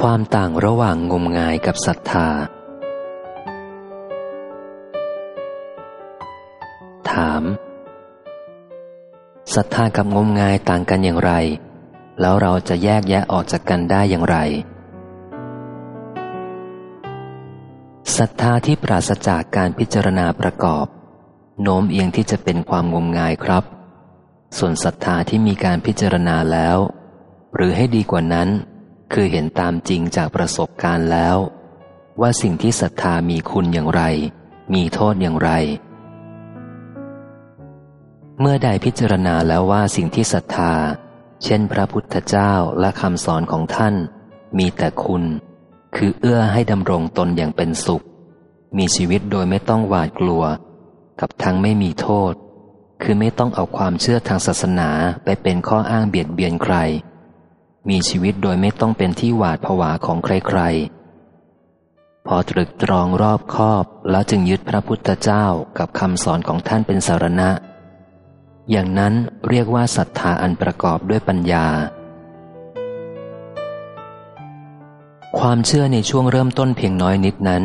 ความต่างระหว่างงมงายกับศรัทธา ถามศรัทธากับงมงายต่างกันอย่างไร แล้วเราจะแยกแยะออกจากกันได้อย่างไรศรัทธาที่ปราศจากการพิจารณาประกอบ โน้มเอียงที่จะเป็นความงมงายครับ ส่วนศรัทธาที่มีการพิจารณาแล้ว หรือให้ดีกว่านั้น คือเห็นตามจริงจากประสบการณ์แล้ว ว่าสิ่งที่ศรัทธามีคุณอย่างไร มีโทษอย่างไร เมื่อใดพิจารณาแล้วว่าสิ่งที่ศรัทธา เช่นพระพุทธเจ้าและคำสอนของท่าน มีแต่คุณ คือเอื้อให้ดำรงตนอย่างเป็นสุข มีชีวิตโดยไม่ต้องหวาดกลัว กับทั้งไม่มีโทษ คือไม่ต้องเอาความเชื่อทางศาสนาไปเป็นข้ออ้างเบียดเบียนใคร มีชีวิตโดยไม่ต้องเป็นที่หวาดผวาของใครๆ พอตรึกตรองรอบคอบแล้วจึงยึดพระพุทธเจ้ากับคำสอนของท่านเป็นสารณะ อย่างนั้นเรียกว่าศรัทธาอันประกอบด้วยปัญญา ความเชื่อในช่วงเริ่มต้นเพียงน้อยนิดนั้น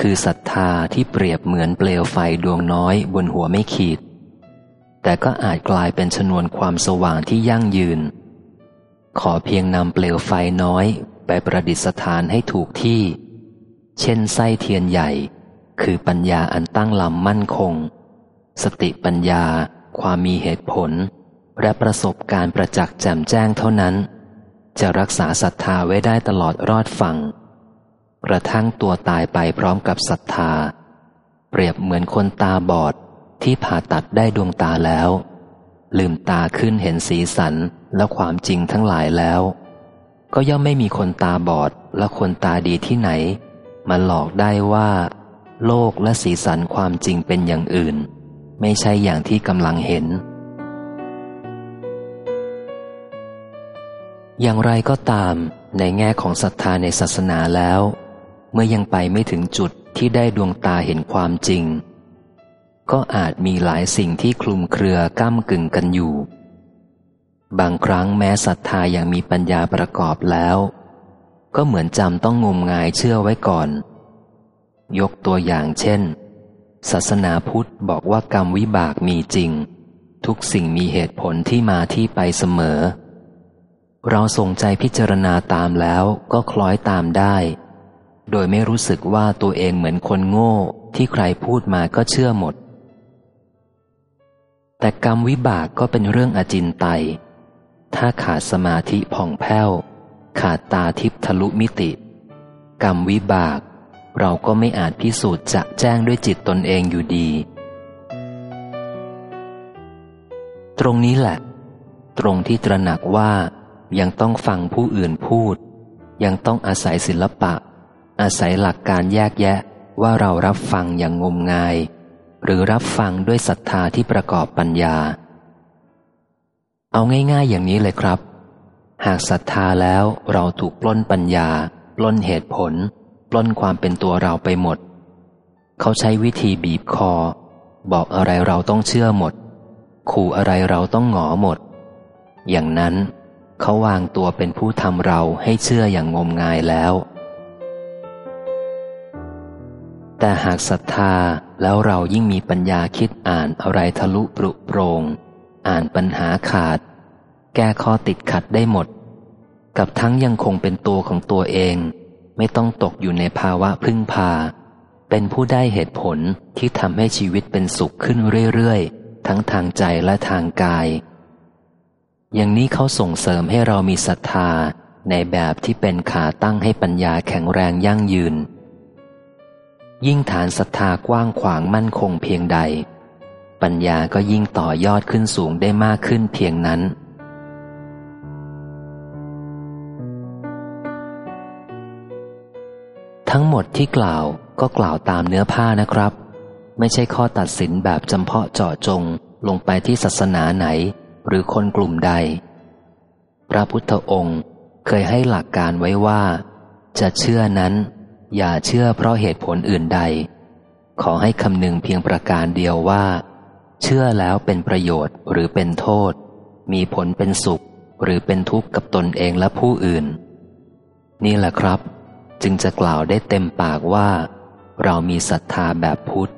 คือศรัทธาที่เปรียบเหมือนเปลวไฟดวงน้อยบนหัวไม่ขีด แต่ก็อาจกลายเป็นชนวนความสว่างที่ยั่งยืน ขอเพียงนำเปลวไฟน้อยไปประดิษฐานให้ถูกที่ เช่นไส้เทียนใหญ่ คือปัญญาอันตั้งลำมั่นคง สติปัญญา ความมีเหตุผล และประสบการณ์ประจักษ์แจ่มแจ้งเท่านั้น จะรักษาศรัทธาไว้ได้ตลอดรอดฝั่งกระทั่งตัวตายไปพร้อมกับศรัทธา เปรียบเหมือนคนตาบอดที่ผ่าตัดได้ดวงตาแล้ว ลืมตาขึ้นเห็นสีสันและความจริงทั้งหลายแล้ว ก็ย่อมไม่มีคนตาบอดและคนตาดีที่ไหน มาหลอกได้ว่า โลกและสีสันความจริงเป็นอย่างอื่น ไม่ใช่อย่างที่กำลังเห็น อย่างไรก็ตามในแง่ของศรัทธาในศาสนาแล้ว เมื่อยังไปไม่ถึงจุดที่ได้ดวงตาเห็นความจริง ก็อาจมีหลายสิ่งที่คลุมเครือก้ากึ่งกันอยู่ บางครั้งแม้ศรัทธายังมีปัญญาประกอบแล้ว ก็เหมือนจำต้องงมงายเชื่อไว้ก่อน ยกตัวอย่างเช่น ศาสนาพุทธบอกว่ากรรมวิบากมีจริง ทุกสิ่งมีเหตุผลที่มาที่ไปเสมอ เราส่งใจพิจารณาตามแล้วก็คล้อยตามได้ โดยไม่รู้สึกว่าตัวเองเหมือนคนโง่ที่ใครพูดมาก็เชื่อหมด แต่กรรมวิบากก็เป็นเรื่องอจินไตย ถ้าขาดสมาธิผ่องแผ้ว ขาดตาทิพทะลุมิติ กรรมวิบาก เราก็ไม่อาจพิสูจน์จะแจ้งด้วยจิตตนเองอยู่ดี ตรงนี้แหละ ตรงที่ตระหนักว่ายังต้องฟังผู้อื่นพูด ยังต้องอาศัยศิลปะ อาศัยหลักการแยกแยะว่าเรารับฟังอย่างงมงาย หรือรับฟังด้วยศรัทธาที่ประกอบปัญญา เอาง่าย ๆ อย่างนี้เลยครับ หากศรัทธาแล้วเราถูกปล้นปัญญา ปล้นเหตุผล ปล้นความเป็นตัวเราไปหมด เขาใช้วิธีบีบคอ บอกอะไรเราต้องเชื่อหมด ขู่อะไรเราต้องหงอหมด อย่างนั้น เขาวางตัวเป็นผู้ทำเราให้เชื่ออย่างงมงายแล้ว แต่หากศรัทธาแล้วเรายิ่งมีปัญญาคิดอ่านอะไรทะลุปรุโปรง อ่านปัญหาขาด แก้ข้อติดขัดได้หมด กับทั้งยังคงเป็นตัวของตัวเอง ไม่ต้องตกอยู่ในภาวะพึ่งพา เป็นผู้ได้เหตุผลที่ทำให้ชีวิตเป็นสุขขึ้นเรื่อยๆ ทั้งทางใจและทางกาย อย่างนี้เขาส่งเสริมให้เรามีศรัทธาในแบบที่เป็นขาตั้งให้ปัญญาแข็งแรงยั่งยืน ยิ่งฐานศรัทธากว้างขวางมั่นคงเพียงใด ปัญญาก็ยิ่งต่อยอดขึ้นสูงได้มากขึ้นเพียงนั้น ทั้งหมดที่กล่าวก็กล่าวตามเนื้อผ้านะครับ ไม่ใช่ข้อตัดสินแบบจำเพาะเจาะจงลงไปที่ศาสนาไหน หรือคนกลุ่มใด พระพุทธองค์เคยให้หลักการไว้ว่า จะเชื่อนั้น อย่าเชื่อเพราะเหตุผลอื่นใด ขอให้คำนึงเพียงประการเดียวว่า เชื่อแล้วเป็นประโยชน์หรือเป็นโทษ มีผลเป็นสุข หรือเป็นทุกข์กับตนเองและผู้อื่น นี่แหละครับ จึงจะกล่าวได้เต็มปากว่า เรามีศรัทธาแบบพุทธ